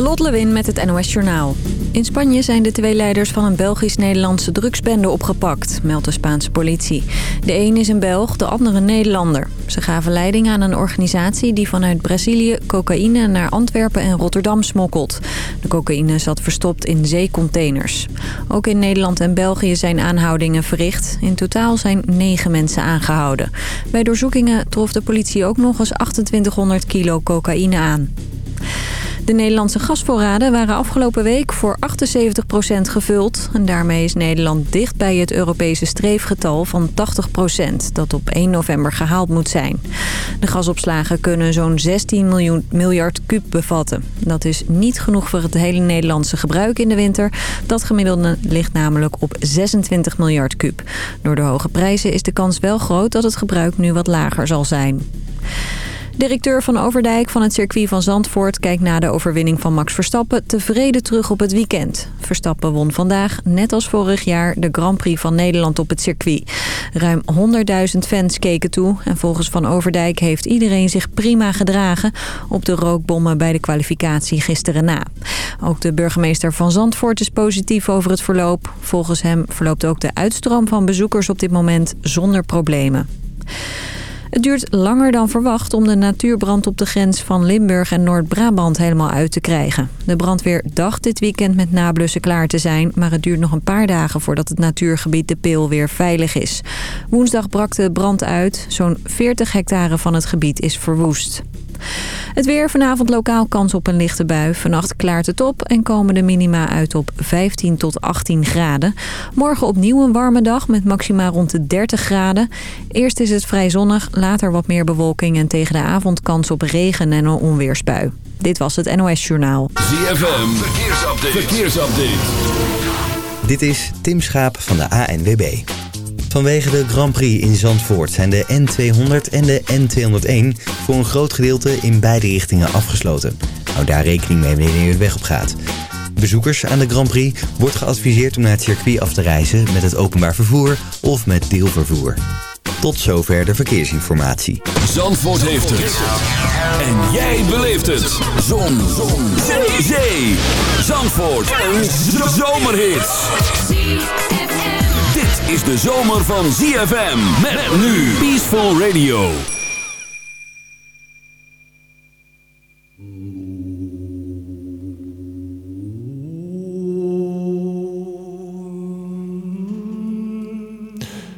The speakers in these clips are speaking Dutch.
Lot Lewin met het NOS Journaal. In Spanje zijn de twee leiders van een Belgisch-Nederlandse drugsbende opgepakt, meldt de Spaanse politie. De een is een Belg, de andere een Nederlander. Ze gaven leiding aan een organisatie die vanuit Brazilië cocaïne naar Antwerpen en Rotterdam smokkelt. De cocaïne zat verstopt in zeecontainers. Ook in Nederland en België zijn aanhoudingen verricht. In totaal zijn negen mensen aangehouden. Bij doorzoekingen trof de politie ook nog eens 2800 kilo cocaïne aan. De Nederlandse gasvoorraden waren afgelopen week voor 78% gevuld. En daarmee is Nederland dicht bij het Europese streefgetal van 80% dat op 1 november gehaald moet zijn. De gasopslagen kunnen zo'n 16 miljoen, miljard kuub bevatten. Dat is niet genoeg voor het hele Nederlandse gebruik in de winter. Dat gemiddelde ligt namelijk op 26 miljard kuub. Door de hoge prijzen is de kans wel groot dat het gebruik nu wat lager zal zijn. Directeur van Overdijk van het circuit van Zandvoort kijkt na de overwinning van Max Verstappen tevreden terug op het weekend. Verstappen won vandaag, net als vorig jaar, de Grand Prix van Nederland op het circuit. Ruim 100.000 fans keken toe en volgens Van Overdijk heeft iedereen zich prima gedragen op de rookbommen bij de kwalificatie gisteren na. Ook de burgemeester van Zandvoort is positief over het verloop. Volgens hem verloopt ook de uitstroom van bezoekers op dit moment zonder problemen. Het duurt langer dan verwacht om de natuurbrand op de grens van Limburg en Noord-Brabant helemaal uit te krijgen. De brandweer dacht dit weekend met nablussen klaar te zijn, maar het duurt nog een paar dagen voordat het natuurgebied De Peel weer veilig is. Woensdag brak de brand uit. Zo'n 40 hectare van het gebied is verwoest. Het weer vanavond lokaal kans op een lichte bui. Vannacht klaart het op en komen de minima uit op 15 tot 18 graden. Morgen opnieuw een warme dag met maxima rond de 30 graden. Eerst is het vrij zonnig, later wat meer bewolking... en tegen de avond kans op regen en een onweersbui. Dit was het NOS Journaal. ZFM, verkeersupdate. verkeersupdate. Dit is Tim Schaap van de ANWB. Vanwege de Grand Prix in Zandvoort zijn de N200 en de N201 voor een groot gedeelte in beide richtingen afgesloten. Hou daar rekening mee wanneer je de weg op gaat. Bezoekers aan de Grand Prix wordt geadviseerd om naar het circuit af te reizen met het openbaar vervoer of met deelvervoer. Tot zover de verkeersinformatie. Zandvoort heeft het. En jij beleeft het. Zon. Zon. Zee. Zandvoort. Een zomerhit is de zomer van ZFM. Met, nu Peaceful Radio.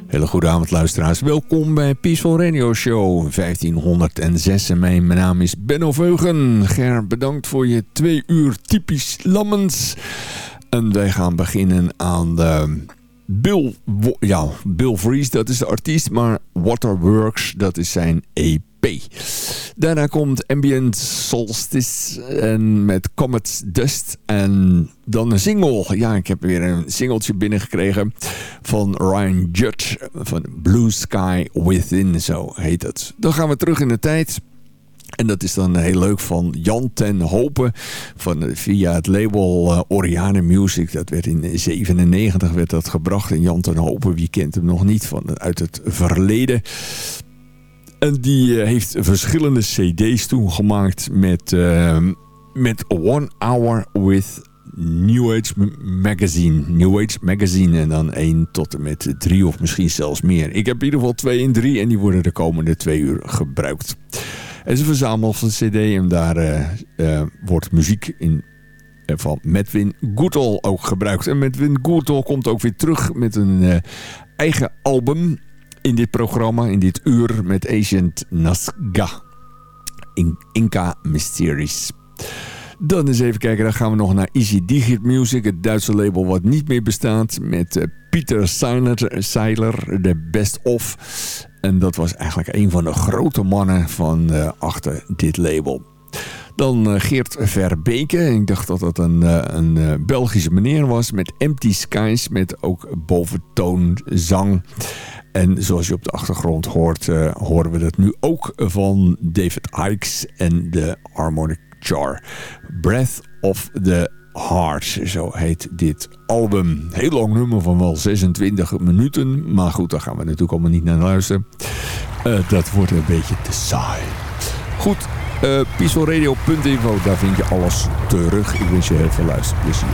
Hele goede avond luisteraars. Welkom bij Peaceful Radio Show 1506. En mijn naam is Benno Veugen. Ger, bedankt voor je twee uur typisch lammens. En wij gaan beginnen aan de Bill, ja, Bill Fries, dat is de artiest, maar Waterworks, dat is zijn EP. Daarna komt Ambient Solstice en met Comets Dust en dan een single. Ja, ik heb weer een singeltje binnengekregen van Ryan Judge van Blue Sky Within, zo heet het. Dan gaan we terug in de tijd. En dat is dan heel leuk van Jan ten Hopen van, via het label uh, Oriane Music. Dat werd in 1997 werd dat gebracht. En Jan ten Hopen, wie kent hem nog niet van uit het verleden. En die heeft verschillende cd's toen gemaakt met, met One Hour with New Age Magazine. New Age Magazine. En dan één tot en met drie of misschien zelfs meer. Ik heb in ieder geval twee en drie en die worden de komende twee uur gebruikt. Het is een cd en daar uh, uh, wordt muziek in uh, van Medwin Goodall ook gebruikt. En Medwin Goodall komt ook weer terug met een eigen album in dit programma, in dit uur met Agent Nasga. In Inca Mysteries. Dan eens even kijken, dan gaan we nog naar Easy Digit Music, het Duitse label wat niet meer bestaat. Met Pieter Seiler, de Best Of. En dat was eigenlijk een van de grote mannen van uh, achter dit label. Dan uh, Geert Verbeke. Ik dacht dat dat een, uh, een Belgische meneer was. Met Empty Skies. Met ook boventoonzang. En zoals je op de achtergrond hoort, horen we dat nu ook van David Ikes en de Harmonic Jar. Breath of the Heart, zo heet dit album. Heel lang nummer van wel 26 minuten. Maar goed, daar gaan we natuurlijk allemaal niet naar luisteren. Uh, dat wordt een beetje te saai. Goed, Uh, daar vind je alles terug. Ik wens je heel veel luisterplezier.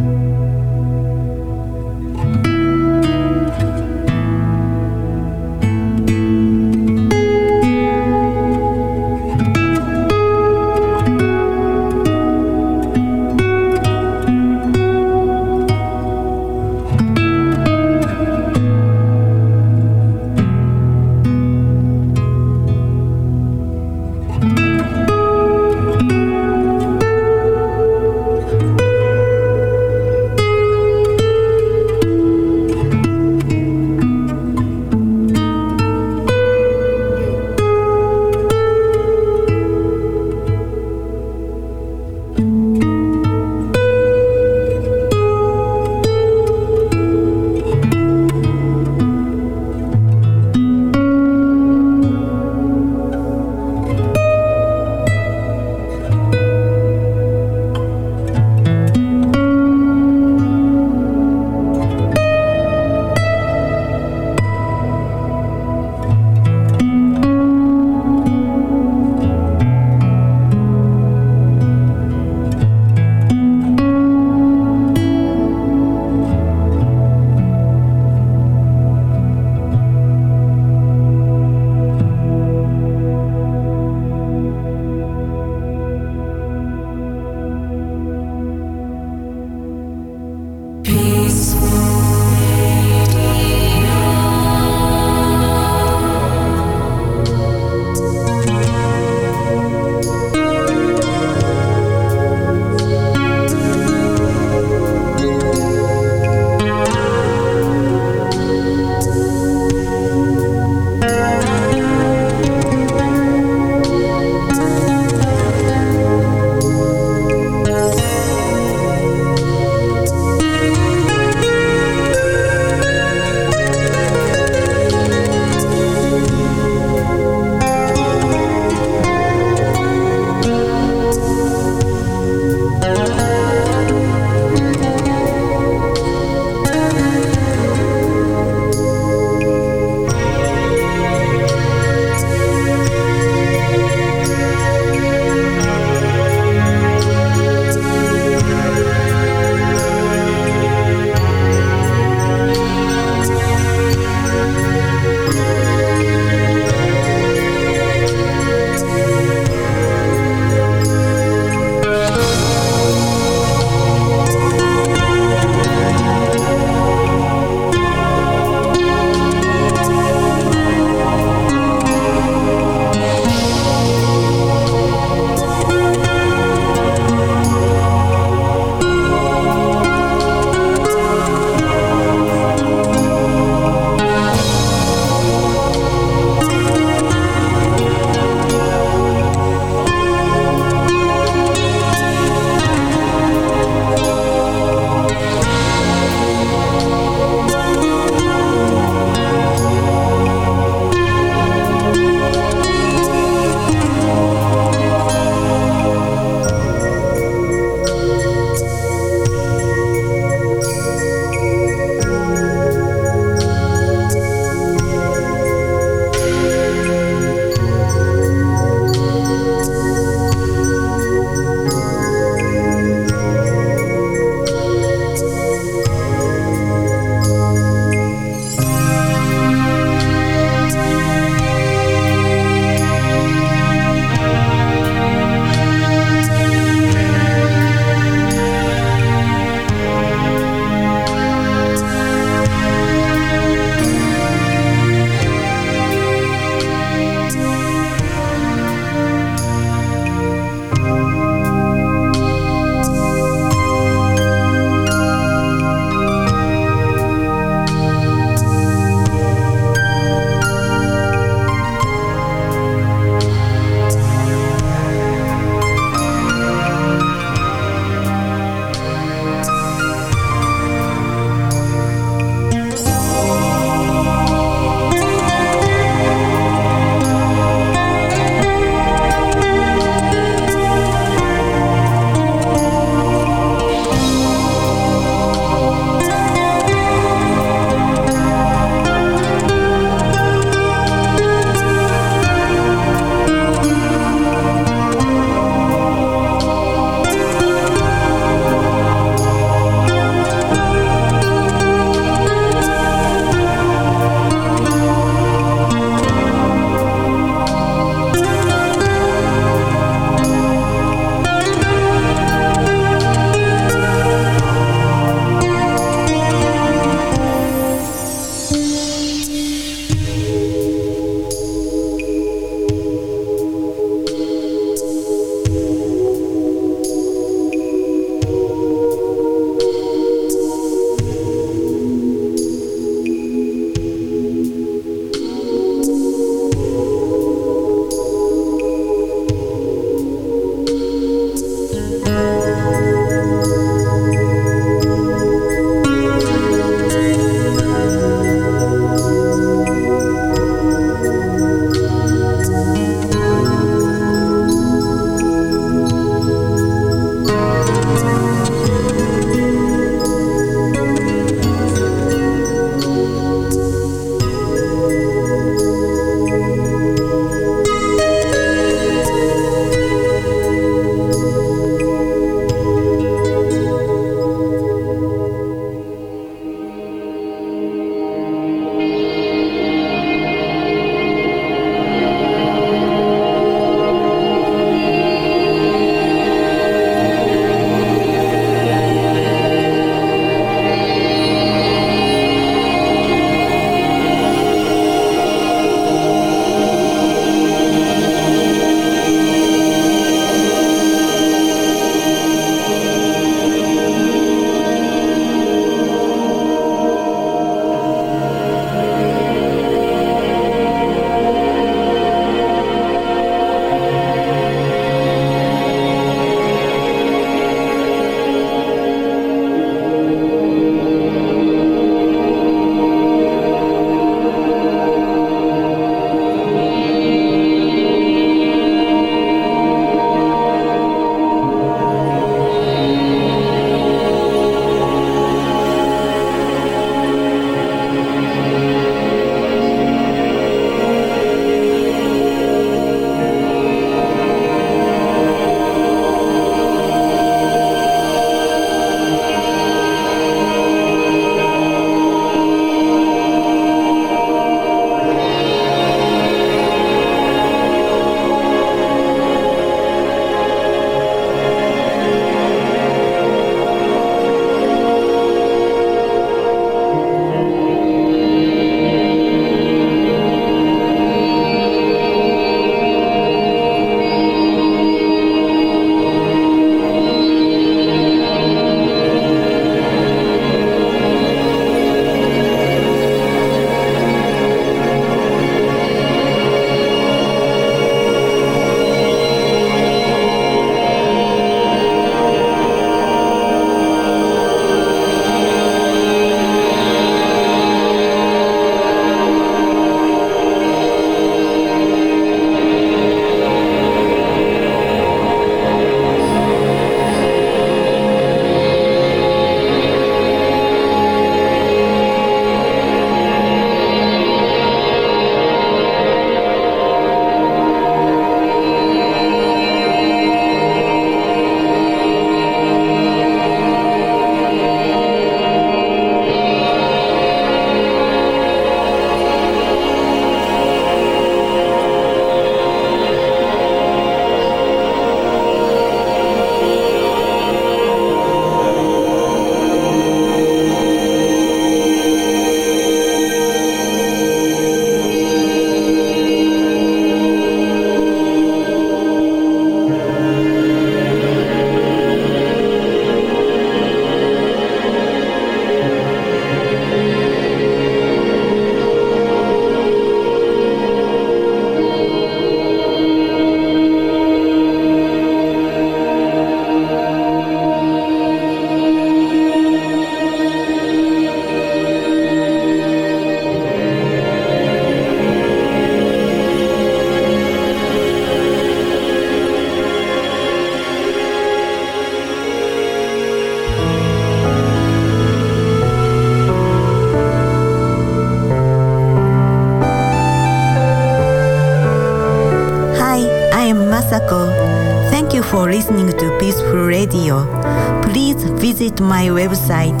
Visit my website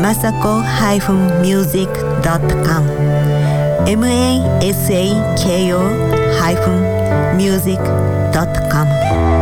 masako-music.com m-a-s-a-k-o-music.com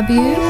love you.